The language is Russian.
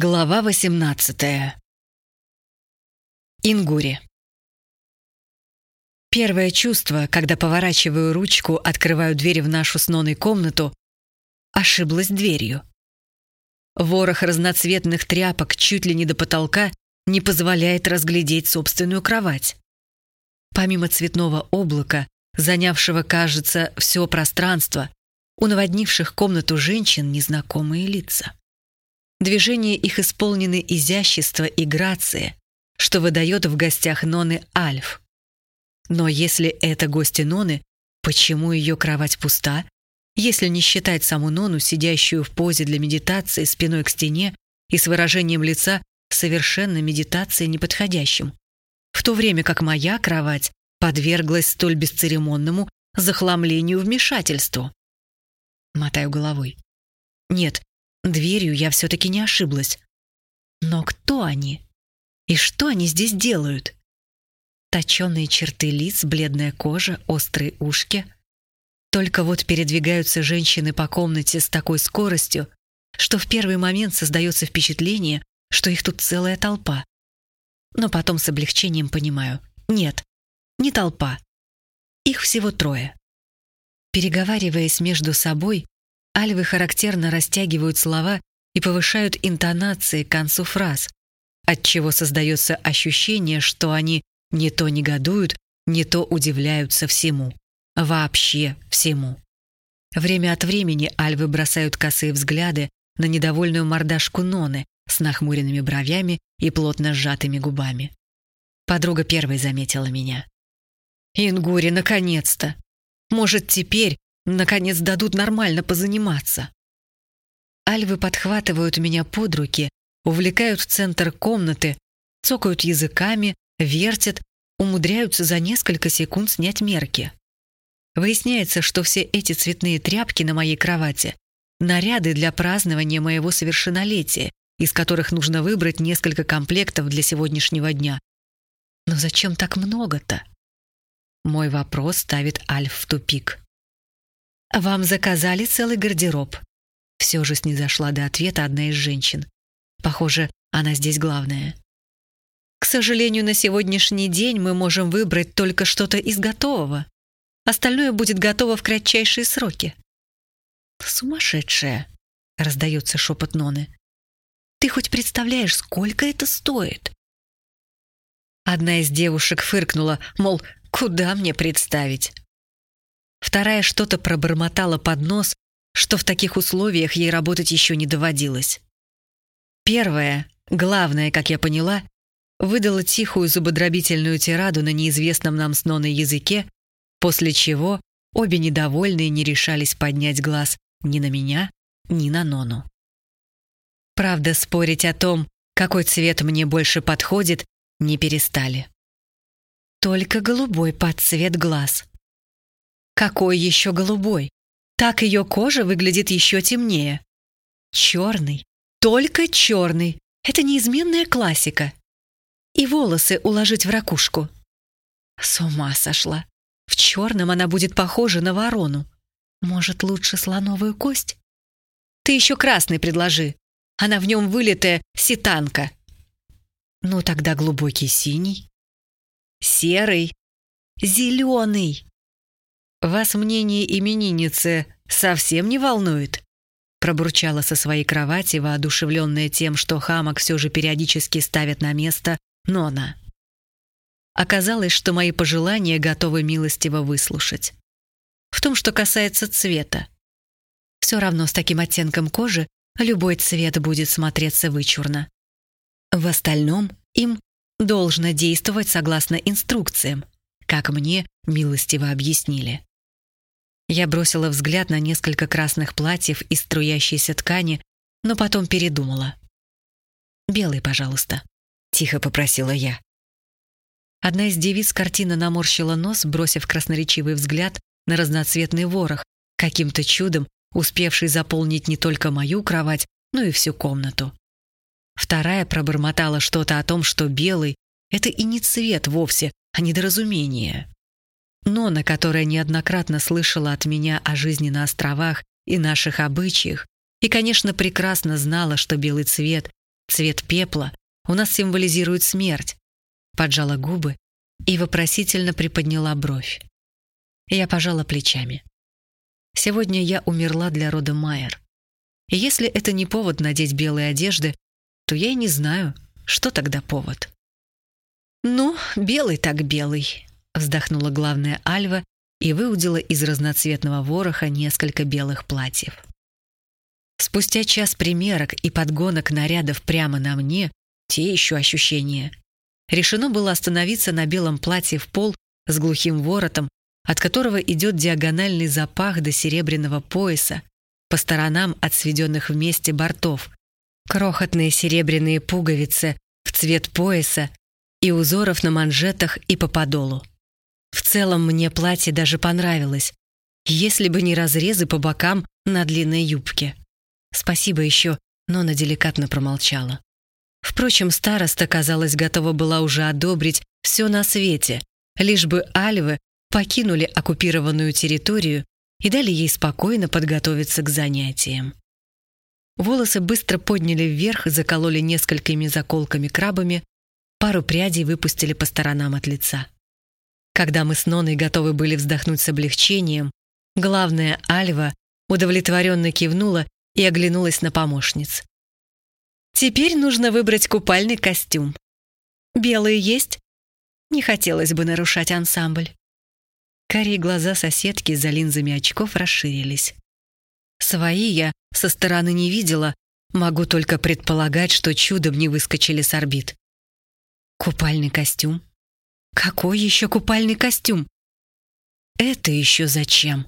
Глава 18. Ингури. Первое чувство, когда поворачиваю ручку, открываю дверь в нашу с комнату, ошиблась дверью. Ворох разноцветных тряпок чуть ли не до потолка не позволяет разглядеть собственную кровать. Помимо цветного облака, занявшего, кажется, все пространство, у наводнивших комнату женщин незнакомые лица. Движения их исполнены изящества и грации, что выдает в гостях Ноны Альф. Но если это гости Ноны, почему ее кровать пуста, если не считать саму Нону, сидящую в позе для медитации спиной к стене и с выражением лица совершенно медитации неподходящим, в то время как моя кровать подверглась столь бесцеремонному захламлению вмешательству? Мотаю головой. Нет, Дверью я все-таки не ошиблась. Но кто они? И что они здесь делают? Точеные черты лиц, бледная кожа, острые ушки. Только вот передвигаются женщины по комнате с такой скоростью, что в первый момент создается впечатление, что их тут целая толпа. Но потом с облегчением понимаю. Нет, не толпа. Их всего трое. Переговариваясь между собой, Альвы характерно растягивают слова и повышают интонации к концу фраз, отчего создается ощущение, что они не то негодуют, не то удивляются всему. Вообще всему. Время от времени альвы бросают косые взгляды на недовольную мордашку Ноны с нахмуренными бровями и плотно сжатыми губами. Подруга первой заметила меня. «Ингури, наконец-то! Может, теперь Наконец дадут нормально позаниматься. Альвы подхватывают меня под руки, увлекают в центр комнаты, цокают языками, вертят, умудряются за несколько секунд снять мерки. Выясняется, что все эти цветные тряпки на моей кровати — наряды для празднования моего совершеннолетия, из которых нужно выбрать несколько комплектов для сегодняшнего дня. Но зачем так много-то? Мой вопрос ставит Альф в тупик. «Вам заказали целый гардероб». Все же снизошла до ответа одна из женщин. Похоже, она здесь главная. «К сожалению, на сегодняшний день мы можем выбрать только что-то из готового. Остальное будет готово в кратчайшие сроки». «Сумасшедшая!» — раздается шепот Ноны. «Ты хоть представляешь, сколько это стоит?» Одна из девушек фыркнула, мол, куда мне представить? Вторая что-то пробормотала под нос, что в таких условиях ей работать еще не доводилось. Первая, главная, как я поняла, выдала тихую зубодробительную тираду на неизвестном нам с языке, после чего обе недовольные не решались поднять глаз ни на меня, ни на Нону. Правда, спорить о том, какой цвет мне больше подходит, не перестали. Только голубой под цвет глаз. Какой еще голубой? Так ее кожа выглядит еще темнее. Черный. Только черный. Это неизменная классика. И волосы уложить в ракушку. С ума сошла. В черном она будет похожа на ворону. Может, лучше слоновую кость? Ты еще красный предложи. Она в нем вылитая ситанка. Ну тогда глубокий синий. Серый. Зеленый. «Вас мнение именинницы совсем не волнует?» Пробурчала со своей кровати, воодушевленная тем, что хамок все же периодически ставят на место Нона. Оказалось, что мои пожелания готовы милостиво выслушать. В том, что касается цвета. Все равно с таким оттенком кожи любой цвет будет смотреться вычурно. В остальном им должно действовать согласно инструкциям, как мне милостиво объяснили. Я бросила взгляд на несколько красных платьев из струящейся ткани, но потом передумала. «Белый, пожалуйста», — тихо попросила я. Одна из девиц картина наморщила нос, бросив красноречивый взгляд на разноцветный ворох, каким-то чудом успевший заполнить не только мою кровать, но и всю комнату. Вторая пробормотала что-то о том, что белый — это и не цвет вовсе, а недоразумение. Нона, которая неоднократно слышала от меня о жизни на островах и наших обычаях, и, конечно, прекрасно знала, что белый цвет Цвет пепла у нас символизирует смерть. Поджала губы и вопросительно приподняла бровь. Я пожала плечами. Сегодня я умерла для рода Майер. И если это не повод надеть белые одежды, то я и не знаю, что тогда повод. «Ну, белый так белый», — вздохнула главная Альва и выудила из разноцветного вороха несколько белых платьев. Спустя час примерок и подгонок нарядов прямо на мне, те еще ощущения, решено было остановиться на белом платье в пол с глухим воротом, от которого идет диагональный запах до серебряного пояса, по сторонам от сведенных вместе бортов, крохотные серебряные пуговицы в цвет пояса и узоров на манжетах и по подолу. Целом мне платье даже понравилось, если бы не разрезы по бокам на длинной юбке. Спасибо еще, но она деликатно промолчала. Впрочем, староста, казалось, готова была уже одобрить все на свете, лишь бы альвы покинули оккупированную территорию и дали ей спокойно подготовиться к занятиям. Волосы быстро подняли вверх и закололи несколькими заколками-крабами, пару прядей выпустили по сторонам от лица. Когда мы с Ноной готовы были вздохнуть с облегчением, главная Альва удовлетворенно кивнула и оглянулась на помощниц. «Теперь нужно выбрать купальный костюм. Белые есть?» Не хотелось бы нарушать ансамбль. Карие глаза соседки за линзами очков расширились. Свои я со стороны не видела, могу только предполагать, что чудом не выскочили с орбит. Купальный костюм? Какой еще купальный костюм? Это еще зачем?